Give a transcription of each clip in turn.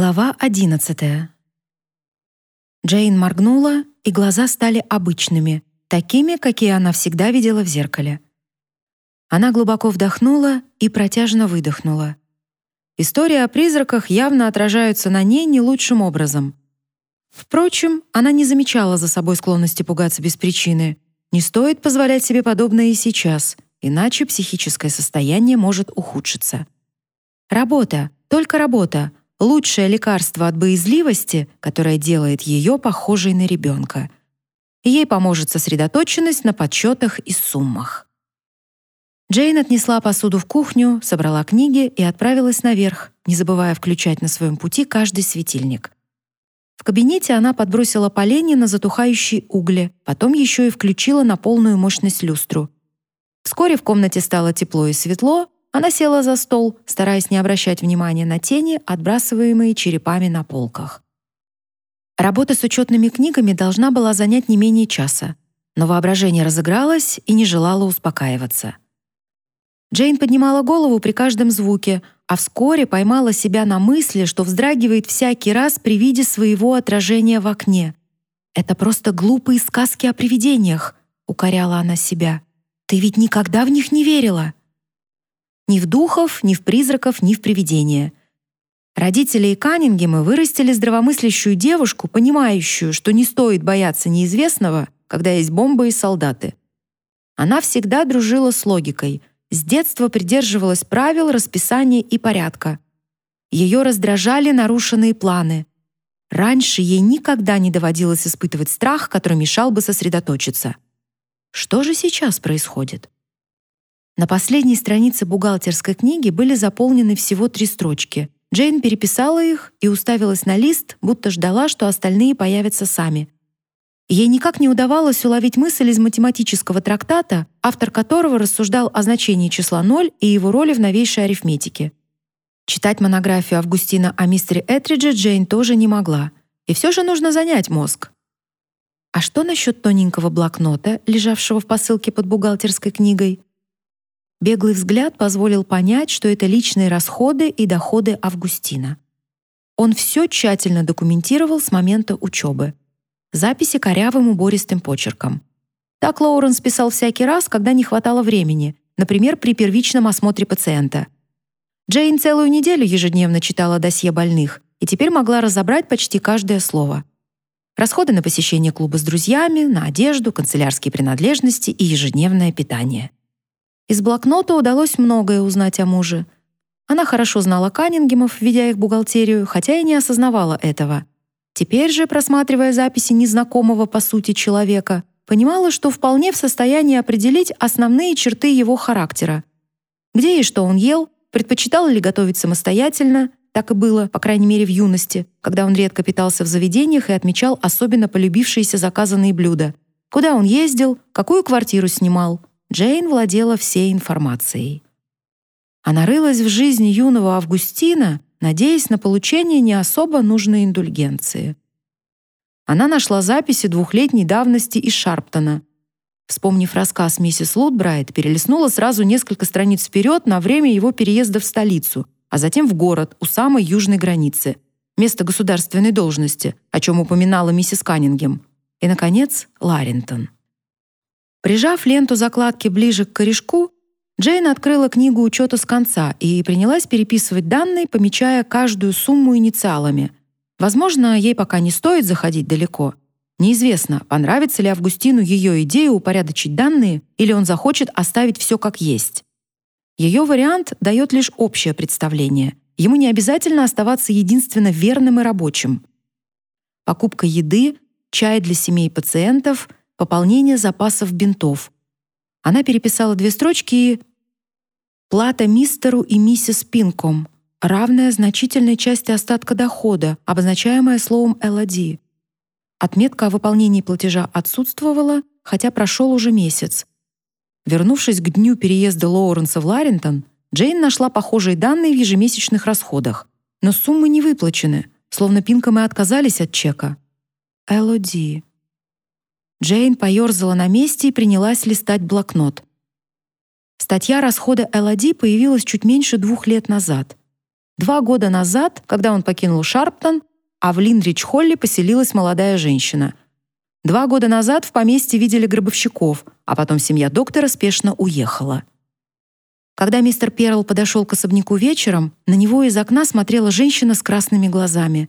Глава одиннадцатая. Джейн моргнула, и глаза стали обычными, такими, какие она всегда видела в зеркале. Она глубоко вдохнула и протяжно выдохнула. Истории о призраках явно отражаются на ней не лучшим образом. Впрочем, она не замечала за собой склонности пугаться без причины. Не стоит позволять себе подобное и сейчас, иначе психическое состояние может ухудшиться. Работа, только работа — лучшее лекарство от боязливости, которое делает ее похожей на ребенка. Ей поможет сосредоточенность на подсчетах и суммах. Джейн отнесла посуду в кухню, собрала книги и отправилась наверх, не забывая включать на своем пути каждый светильник. В кабинете она подбросила поленья на затухающие угли, потом еще и включила на полную мощность люстру. Вскоре в комнате стало тепло и светло, она села за стол, стараясь не обращать внимания на тени, отбрасываемые черепами на полках. Работа с учетными книгами должна была занять не менее часа, но воображение разыгралось и не желало успокаиваться. Джейн поднимала голову при каждом звуке, а вскоре поймала себя на мысли, что вздрагивает всякий раз при виде своего отражения в окне. «Это просто глупые сказки о привидениях», — укоряла она себя. «Ты ведь никогда в них не верила». Ни в духов, ни в призраков, ни в привидения. Родители и Каннингемы вырастили здравомыслящую девушку, понимающую, что не стоит бояться неизвестного, когда есть бомбы и солдаты. Она всегда дружила с логикой, с детства придерживалась правил, расписания и порядка. Ее раздражали нарушенные планы. Раньше ей никогда не доводилось испытывать страх, который мешал бы сосредоточиться. Что же сейчас происходит? На последней странице бухгалтерской книги были заполнены всего три строчки. Джейн переписала их и уставилась на лист, будто ждала, что остальные появятся сами. Ей никак не удавалось уловить мысль из математического трактата, автор которого рассуждал о значении числа 0 и его роли в новейшей арифметике. Читать монографию Августина о мистере Этридже Джейн тоже не могла. И все же нужно занять мозг. А что насчет тоненького блокнота, лежавшего в посылке под бухгалтерской книгой? Беглый взгляд позволил понять, что это личные расходы и доходы Августина. Он все тщательно документировал с момента учебы. Записи корявым убористым почерком. Так Лоуренс писал всякий раз, когда не хватало времени, например, при первичном осмотре пациента. Джейн целую неделю ежедневно читала досье больных и теперь могла разобрать почти каждое слово. Расходы на посещение клуба с друзьями, на одежду, канцелярские принадлежности и ежедневное питание. Из блокнота удалось многое узнать о муже. Она хорошо знала Каннингемов, ведя их бухгалтерию, хотя и не осознавала этого. Теперь же, просматривая записи незнакомого по сути человека, понимала, что вполне в состоянии определить основные черты его характера. Где и что он ел, предпочитал ли готовить самостоятельно, так и было, по крайней мере, в юности, когда он редко питался в заведениях и отмечал особенно полюбившиеся заказанные блюда. Куда он ездил, какую квартиру снимал. Джейн владела всей информацией. Она рылась в жизни юного Августина, надеясь на получение не особо нужной индульгенции. Она нашла записи двухлетней давности из Шарптона. Вспомнив рассказ миссис Лутбрайт, перелистнула сразу несколько страниц вперед на время его переезда в столицу, а затем в город у самой южной границы, место государственной должности, о чем упоминала миссис Каннингем, и, наконец, Ларентон. Прижав ленту закладки ближе к корешку, Джейн открыла книгу учета с конца и принялась переписывать данные, помечая каждую сумму инициалами. Возможно, ей пока не стоит заходить далеко. Неизвестно, понравится ли Августину ее идея упорядочить данные или он захочет оставить все как есть. Ее вариант дает лишь общее представление. Ему не обязательно оставаться единственно верным и рабочим. Покупка еды, чай для семей пациентов — пополнение запасов бинтов. Она переписала две строчки и... Плата мистеру и миссис Пинком, равная значительной части остатка дохода, обозначаемая словом «ЛАД». Отметка о выполнении платежа отсутствовала, хотя прошел уже месяц. Вернувшись к дню переезда Лоуренса в Ларентон, Джейн нашла похожие данные в ежемесячных расходах, но суммы не выплачены, словно Пинкомы отказались от чека. ЛОД. Джейн поерзала на месте и принялась листать блокнот. Статья расхода ЛАД появилась чуть меньше двух лет назад. Два года назад, когда он покинул Шарптон, а в Линрич-Холле поселилась молодая женщина. Два года назад в поместье видели гробовщиков, а потом семья доктора спешно уехала. Когда мистер Перл подошел к особняку вечером, на него из окна смотрела женщина с красными глазами.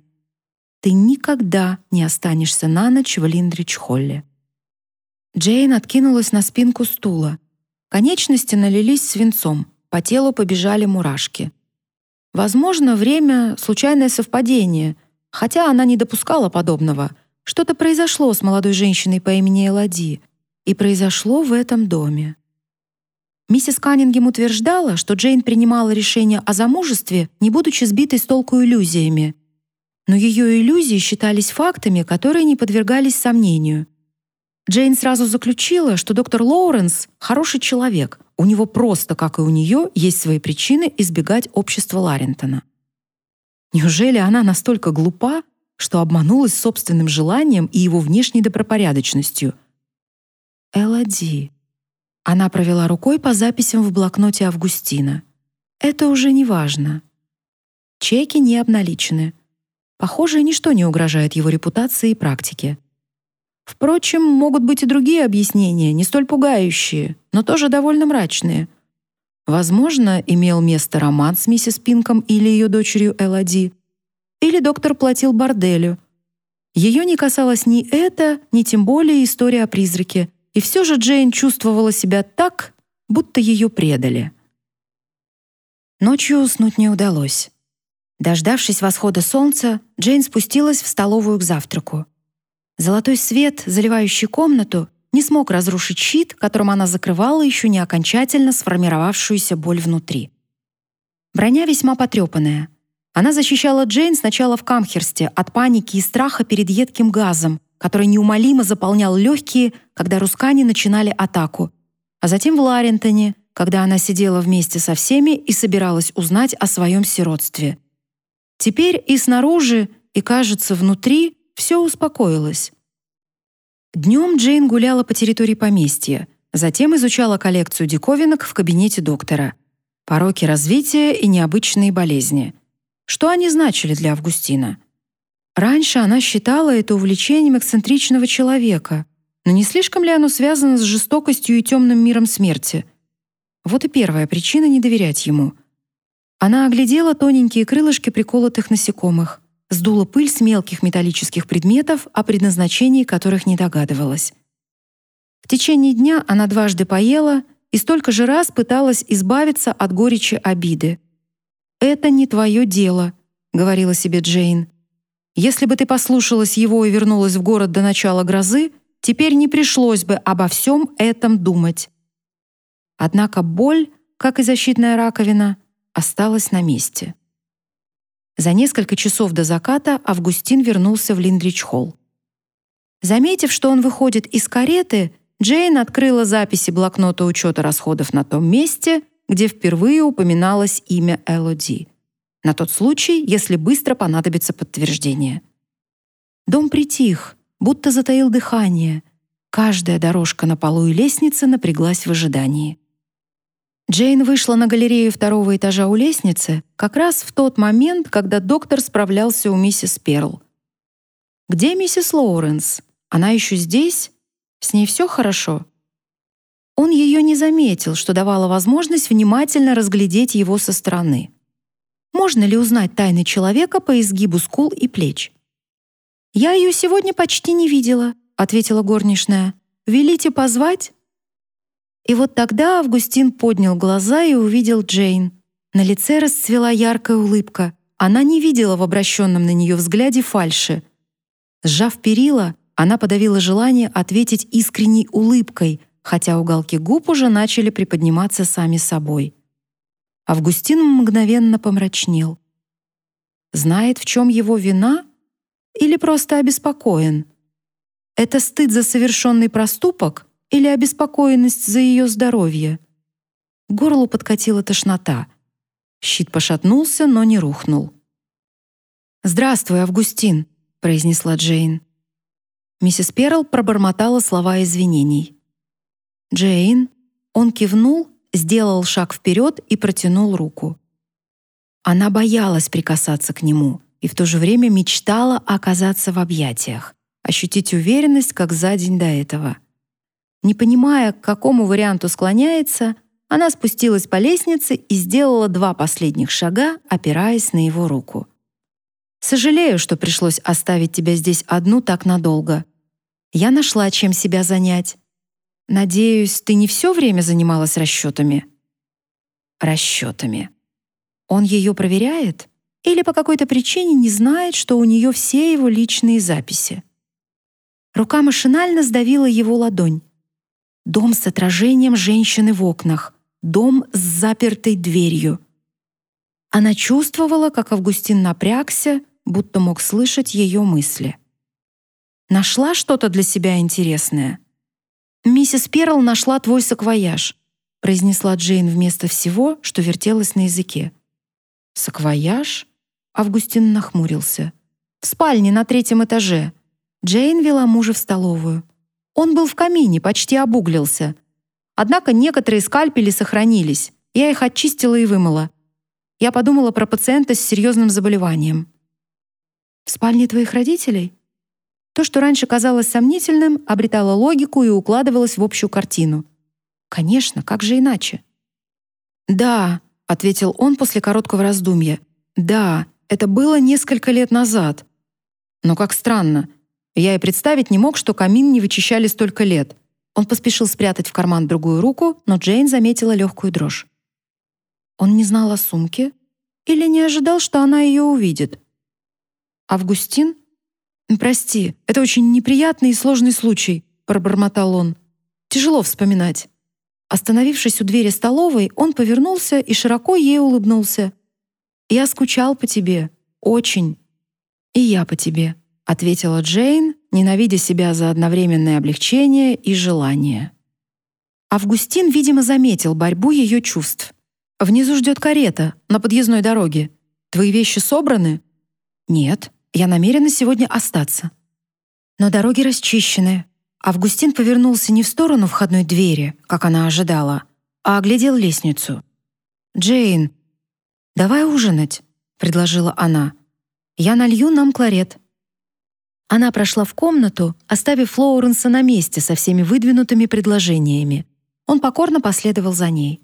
«Ты никогда не останешься на ночь в Линдрич-Холле». Джейн откинулась на спинку стула. Конечности налились свинцом, по телу побежали мурашки. Возможно, время — случайное совпадение, хотя она не допускала подобного. Что-то произошло с молодой женщиной по имени Элади, и произошло в этом доме. Миссис Каннингем утверждала, что Джейн принимала решение о замужестве, не будучи сбитой с толку иллюзиями. Но ее иллюзии считались фактами, которые не подвергались сомнению. Джейн сразу заключила, что доктор Лоуренс — хороший человек, у него просто, как и у нее, есть свои причины избегать общества Ларентона. Неужели она настолько глупа, что обманулась собственным желанием и его внешней добропорядочностью? Элоди. Она провела рукой по записям в блокноте Августина. Это уже не важно. Чеки не обналичены. Похоже, ничто не угрожает его репутации и практике. Впрочем, могут быть и другие объяснения, не столь пугающие, но тоже довольно мрачные. Возможно, имел место роман с миссис Пинком или ее дочерью Элоди, или доктор платил борделю. Ее не касалось ни это, ни тем более история о призраке, и все же Джейн чувствовала себя так, будто ее предали. Ночью уснуть не удалось. Дождавшись восхода солнца, Джейн спустилась в столовую к завтраку. Золотой свет, заливающий комнату, не смог разрушить щит, которым она закрывала еще не окончательно сформировавшуюся боль внутри. Броня весьма потрепанная. Она защищала Джейн сначала в Камхерсте от паники и страха перед едким газом, который неумолимо заполнял легкие, когда рускани начинали атаку, а затем в Ларентоне, когда она сидела вместе со всеми и собиралась узнать о своем сиротстве. Теперь и снаружи, и, кажется, внутри все успокоилось. Днем Джейн гуляла по территории поместья, затем изучала коллекцию диковинок в кабинете доктора. Пороки развития и необычные болезни. Что они значили для Августина? Раньше она считала это увлечением эксцентричного человека, но не слишком ли оно связано с жестокостью и темным миром смерти? Вот и первая причина не доверять ему. Она оглядела тоненькие крылышки приколотых насекомых, сдула пыль с мелких металлических предметов, о предназначении которых не догадывалась. В течение дня она дважды поела и столько же раз пыталась избавиться от горечи обиды. «Это не твое дело», — говорила себе Джейн. Если бы ты послушалась его и вернулась в город до начала грозы, теперь не пришлось бы обо всем этом думать. Однако боль, как и защитная раковина, осталась на месте. За несколько часов до заката Августин вернулся в Линдрич-холл. Заметив, что он выходит из кареты, Джейн открыла записи блокнота учета расходов на том месте, где впервые упоминалось имя Элоди на тот случай, если быстро понадобится подтверждение. Дом притих, будто затаил дыхание. Каждая дорожка на полу и лестнице напряглась в ожидании. Джейн вышла на галерею второго этажа у лестницы как раз в тот момент, когда доктор справлялся у миссис Перл. «Где миссис Лоуренс? Она еще здесь? С ней все хорошо?» Он ее не заметил, что давало возможность внимательно разглядеть его со стороны. Можно ли узнать тайны человека по изгибу скул и плеч? «Я ее сегодня почти не видела», — ответила горничная. «Велите позвать?» И вот тогда Августин поднял глаза и увидел Джейн. На лице расцвела яркая улыбка. Она не видела в обращенном на нее взгляде фальши. Сжав перила, она подавила желание ответить искренней улыбкой, хотя уголки губ уже начали приподниматься сами собой. Августин мгновенно помрачнел. Знает, в чем его вина? Или просто обеспокоен? Это стыд за совершенный проступок или обеспокоенность за ее здоровье? К горлу подкатила тошнота. Щит пошатнулся, но не рухнул. «Здравствуй, Августин», — произнесла Джейн. Миссис Перл пробормотала слова извинений. «Джейн?» Он кивнул сделал шаг вперед и протянул руку. Она боялась прикасаться к нему и в то же время мечтала оказаться в объятиях, ощутить уверенность, как за день до этого. Не понимая, к какому варианту склоняется, она спустилась по лестнице и сделала два последних шага, опираясь на его руку. «Сожалею, что пришлось оставить тебя здесь одну так надолго. Я нашла, чем себя занять. Надеюсь, ты не все время занималась расчетами?» «Расчетами», он ее проверяет или по какой-то причине не знает, что у нее все его личные записи. Рука машинально сдавила его ладонь. Дом с отражением женщины в окнах, дом с запертой дверью. Она чувствовала, как Августин напрягся, будто мог слышать ее мысли. Нашла что-то для себя интересное. Миссис Перл нашла твой саквояж, произнесла Джейн вместо всего, что вертелось на языке. «Саквояж?» Августин нахмурился. «В спальне на третьем этаже». Джейн вела мужа в столовую. Он был в камине, почти обуглился. Однако некоторые скальпели сохранились. Я их очистила и вымыла. Я подумала про пациента с серьезным заболеванием. «В спальне твоих родителей?» То, что раньше казалось сомнительным, обретало логику и укладывалось в общую картину. Конечно, как же иначе? «Да», ответил он после короткого раздумья. Да, это было несколько лет назад. Но как странно. Я и представить не мог, что камин не вычищали столько лет. Он поспешил спрятать в карман другую руку, но Джейн заметила легкую дрожь. Он не знал о сумке или не ожидал, что она ее увидит. Августин? Прости, это очень неприятный и сложный случай, пробормотал он. Тяжело вспоминать. Остановившись у двери столовой, он повернулся и широко ей улыбнулся. «Я скучал по тебе. Очень. И я по тебе», — ответила Джейн, ненавидя себя за одновременное облегчение и желание. Августин, видимо, заметил борьбу ее чувств. «Внизу ждет карета, на подъездной дороге. Твои вещи собраны?» «Нет, я намерена сегодня остаться». «Но дороги расчищены, Августин повернулся не в сторону входной двери, как она ожидала, а оглядел лестницу. «Джейн, давай ужинать», — предложила она. «Я налью нам кларет». Она прошла в комнату, оставив Лоуренса на месте со всеми выдвинутыми предложениями. Он покорно последовал за ней.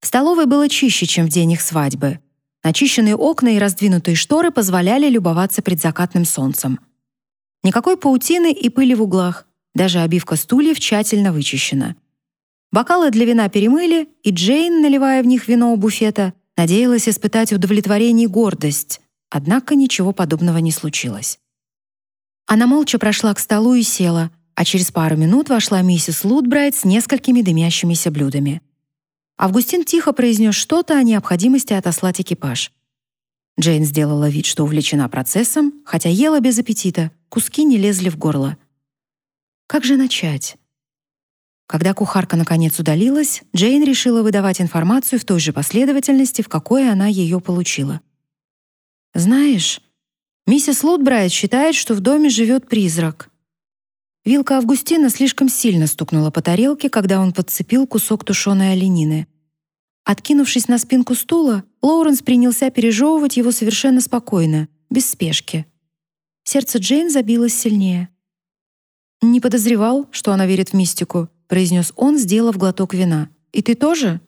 В столовой было чище, чем в день их свадьбы. Начищенные окна и раздвинутые шторы позволяли любоваться предзакатным солнцем — Никакой паутины и пыли в углах. Даже обивка стульев тщательно вычищена. Бокалы для вина перемыли, и Джейн, наливая в них вино у буфета, надеялась испытать удовлетворение и гордость. Однако ничего подобного не случилось. Она молча прошла к столу и села, а через пару минут вошла миссис Лутбрайт с несколькими дымящимися блюдами. Августин тихо произнес что-то о необходимости отослать экипаж. Джейн сделала вид, что увлечена процессом, хотя ела без аппетита, куски не лезли в горло. Как же начать? Когда кухарка наконец удалилась, Джейн решила выдавать информацию в той же последовательности, в какой она ее получила. «Знаешь, миссис Лутбрайт считает, что в доме живет призрак». Вилка Августина слишком сильно стукнула по тарелке, когда он подцепил кусок тушеной оленины. Откинувшись на спинку стула, Лоуренс принялся пережевывать его совершенно спокойно, без спешки. Сердце Джейн забилось сильнее. «Не подозревал, что она верит в мистику», произнес он, сделав глоток вина. «И ты тоже?»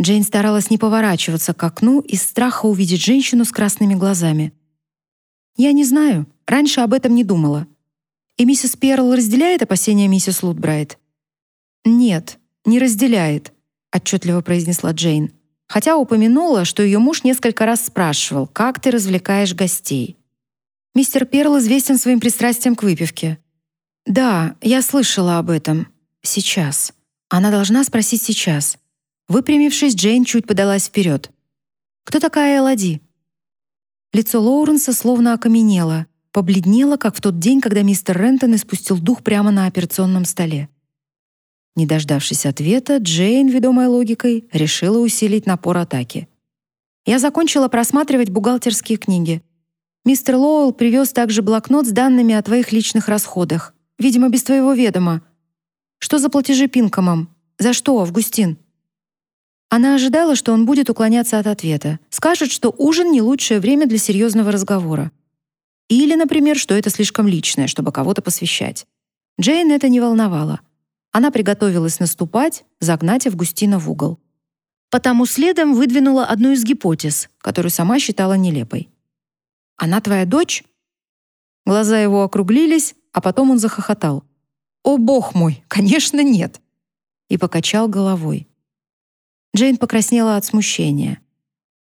Джейн старалась не поворачиваться к окну из страха увидеть женщину с красными глазами. «Я не знаю. Раньше об этом не думала. И миссис Перл разделяет опасения миссис Лутбрайт?» «Нет, не разделяет», отчетливо произнесла Джейн, хотя упомянула, что ее муж несколько раз спрашивал, как ты развлекаешь гостей. Мистер Перл известен своим пристрастием к выпивке. Да, я слышала об этом. Сейчас. Она должна спросить сейчас. Выпрямившись, Джейн чуть подалась вперед. Кто такая Элоди? Лицо Лоуренса словно окаменело, побледнело, как в тот день, когда мистер Рентон испустил дух прямо на операционном столе. Не дождавшись ответа, Джейн, ведомая логикой, решила усилить напор атаки. Я закончила просматривать бухгалтерские книги. Мистер Лоуэлл привез также блокнот с данными о твоих личных расходах. Видимо, без твоего ведома. Что за платежи Пинкомом? За что, Августин? Она ожидала, что он будет уклоняться от ответа, скажет, что ужин не лучшее время для серьезного разговора. Или, например, что это слишком личное, чтобы кого-то посвящать. Джейн это не волновало. Она приготовилась наступать, загнать Августина в угол. Потому следом выдвинула одну из гипотез, которую сама считала нелепой. «Она твоя дочь?» Глаза его округлились, а потом он захохотал. «О, бог мой, конечно, нет!» И покачал головой. Джейн покраснела от смущения.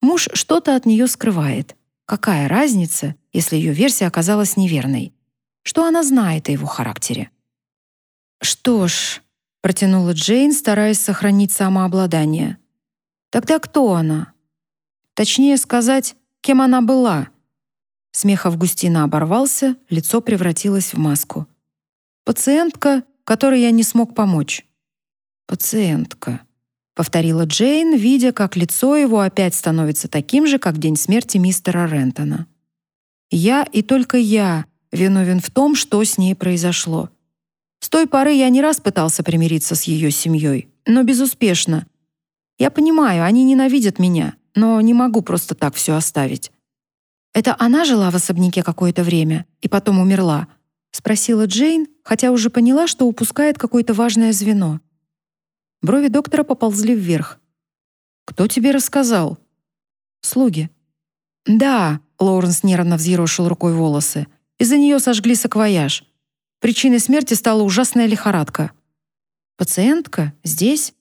Муж что-то от нее скрывает. Какая разница, если ее версия оказалась неверной? Что она знает о его характере? «Что ж», — протянула Джейн, стараясь сохранить самообладание. «Тогда кто она? Точнее сказать, кем она была?» Смех Августина оборвался, лицо превратилось в маску. «Пациентка, которой я не смог помочь». «Пациентка», повторила Джейн, видя, как лицо его опять становится таким же, как в день смерти мистера Рентона. Я и только я виновен в том, что с ней произошло. С той поры я не раз пытался примириться с ее семьей, но безуспешно. Я понимаю, они ненавидят меня, но не могу просто так все оставить. Это она жила в особняке какое-то время и потом умерла, спросила Джейн, хотя уже поняла, что упускает какое-то важное звено. Брови доктора поползли вверх. «Кто тебе рассказал?» «Слуги». «Да», — Лоуренс нервно взъерошил рукой волосы. «Из-за нее сожгли саквояж. Причиной смерти стала ужасная лихорадка». «Пациентка? Здесь?»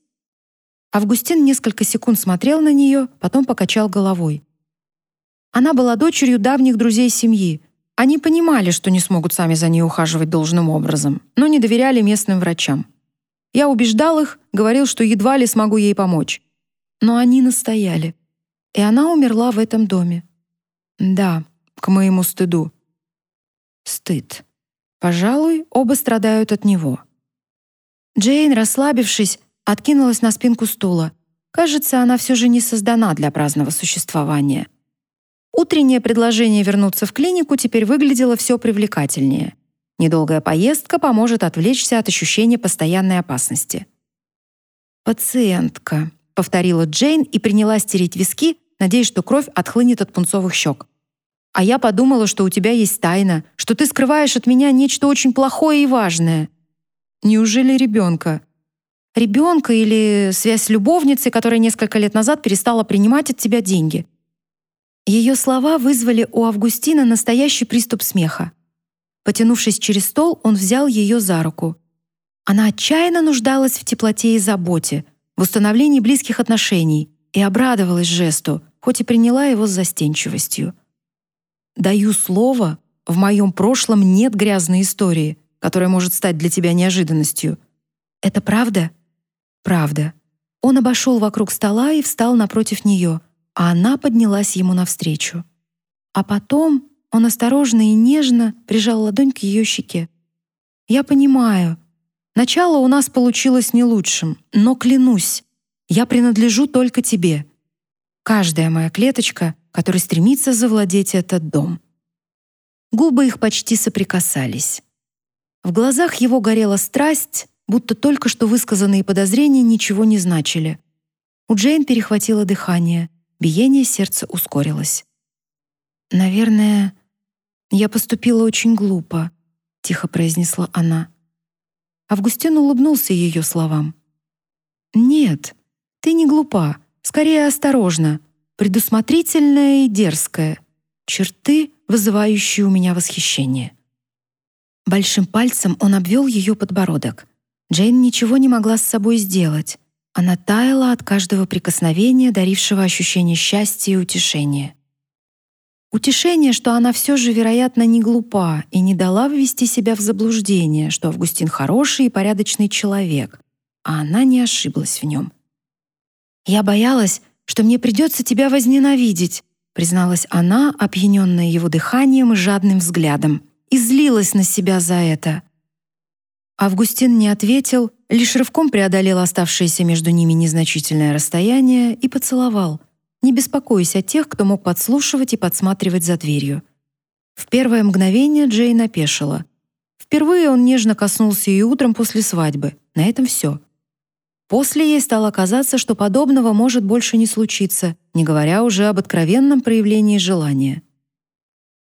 Августин несколько секунд смотрел на нее, потом покачал головой. Она была дочерью давних друзей семьи. Они понимали, что не смогут сами за ней ухаживать должным образом, но не доверяли местным врачам. Я убеждал их, говорил, что едва ли смогу ей помочь. Но они настояли. И она умерла в этом доме. Да, к моему стыду. Стыд. Пожалуй, оба страдают от него. Джейн, расслабившись, откинулась на спинку стула. Кажется, она все же не создана для праздного существования. Утреннее предложение вернуться в клинику теперь выглядело все привлекательнее — Недолгая поездка поможет отвлечься от ощущения постоянной опасности. «Пациентка», — повторила Джейн и принялась стереть виски, надеясь, что кровь отхлынет от пунцовых щек. «А я подумала, что у тебя есть тайна, что ты скрываешь от меня нечто очень плохое и важное. Неужели ребенка?» Ребенка или связь с любовницей, которая несколько лет назад перестала принимать от тебя деньги. Ее слова вызвали у Августина настоящий приступ смеха. Потянувшись через стол, он взял ее за руку. Она отчаянно нуждалась в теплоте и заботе, в установлении близких отношений и обрадовалась жесту, хоть и приняла его с застенчивостью. «Даю слово, в моем прошлом нет грязной истории, которая может стать для тебя неожиданностью. Это правда?» «Правда». Он обошел вокруг стола и встал напротив нее, а она поднялась ему навстречу. А потом он осторожно и нежно прижал ладонь к ее щеке. «Я понимаю. Начало у нас получилось не лучшим, но клянусь, я принадлежу только тебе. Каждая моя клеточка, которая стремится завладеть этот дом». Губы их почти соприкасались. В глазах его горела страсть, будто только что высказанные подозрения ничего не значили. У Джейн перехватило дыхание, биение сердца ускорилось. «Наверное, «Я поступила очень глупо», — тихо произнесла она. Августин улыбнулся ее словам. «Нет, ты не глупа, скорее осторожна, предусмотрительная и дерзкая. Черты, вызывающие у меня восхищение». Большим пальцем он обвел ее подбородок. Джейн ничего не могла с собой сделать. Она таяла от каждого прикосновения, дарившего ощущение счастья и утешения. Утешение, что она все же, вероятно, не глупа и не дала ввести себя в заблуждение, что Августин хороший и порядочный человек, а она не ошиблась в нем. «Я боялась, что мне придется тебя возненавидеть», призналась она, опьяненная его дыханием и жадным взглядом, и злилась на себя за это. Августин не ответил, лишь рывком преодолел оставшееся между ними незначительное расстояние и поцеловал, не беспокоясь о тех, кто мог подслушивать и подсматривать за дверью. В первое мгновение Джейн опешила. Впервые он нежно коснулся ее утром после свадьбы. На этом все. После ей стало казаться, что подобного может больше не случиться, не говоря уже об откровенном проявлении желания.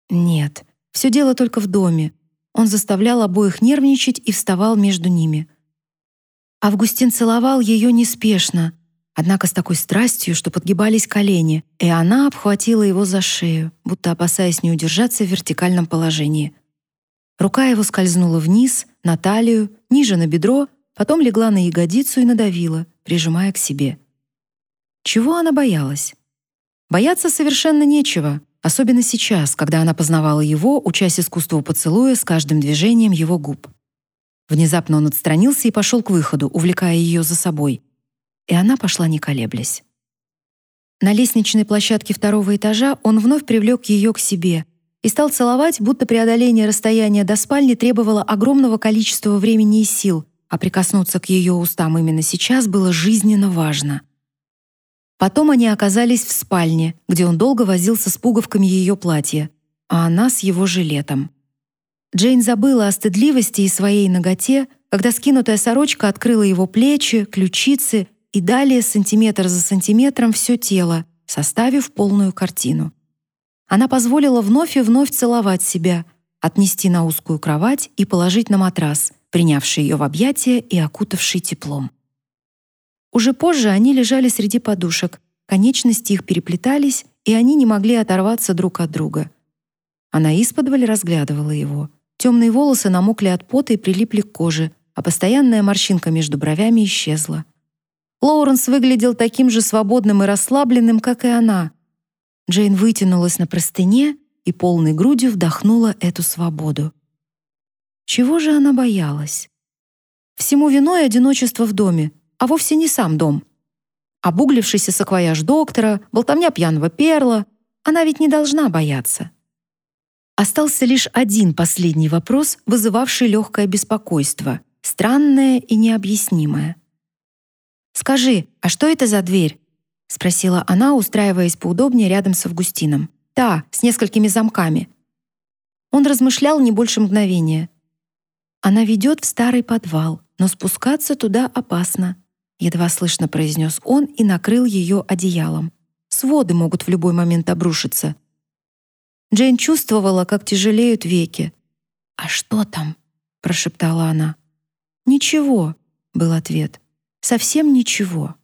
Нет, все дело только в доме. Он заставлял обоих нервничать и вставал между ними. Августин целовал ее неспешно, однако с такой страстью, что подгибались колени, и она обхватила его за шею, будто опасаясь не удержаться в вертикальном положении. Рука его скользнула вниз, на талию, ниже на бедро, потом легла на ягодицу и надавила, прижимая к себе. Чего она боялась? Бояться совершенно нечего, особенно сейчас, когда она познавала его, учась искусству поцелуя с каждым движением его губ. Внезапно он отстранился и пошел к выходу, увлекая ее за собой. И она пошла не колеблясь. На лестничной площадке второго этажа он вновь привлек ее к себе и стал целовать, будто преодоление расстояния до спальни требовало огромного количества времени и сил, а прикоснуться к ее устам именно сейчас было жизненно важно. Потом они оказались в спальне, где он долго возился с пуговками ее платья, а она с его жилетом. Джейн забыла о стыдливости и своей наготе, когда скинутая сорочка открыла его плечи, ключицы и далее сантиметр за сантиметром все тело, составив полную картину. Она позволила вновь и вновь целовать себя, отнести на узкую кровать и положить на матрас, принявший ее в объятия и окутавший теплом. Уже позже они лежали среди подушек, конечности их переплетались, и они не могли оторваться друг от друга. Она исподволь разглядывала его. Темные волосы намокли от пота и прилипли к коже, а постоянная морщинка между бровями исчезла. Лоуренс выглядел таким же свободным и расслабленным, как и она. Джейн вытянулась на простыне и полной грудью вдохнула эту свободу. Чего же она боялась? Всему виной одиночество в доме, а вовсе не сам дом. Обуглившийся саквояж доктора, болтовня пьяного перла. Она ведь не должна бояться. Остался лишь один последний вопрос, вызывавший легкое беспокойство, странное и необъяснимое. «Скажи, а что это за дверь?» — спросила она, устраиваясь поудобнее рядом с Августином. «Та, с несколькими замками». Он размышлял не больше мгновения. Она ведет в старый подвал, но спускаться туда опасно, едва слышно произнес он и накрыл ее одеялом. Своды могут в любой момент обрушиться. Джейн чувствовала, как тяжелеют веки. «А что там?» — прошептала она. «Ничего», — был ответ. «Совсем ничего».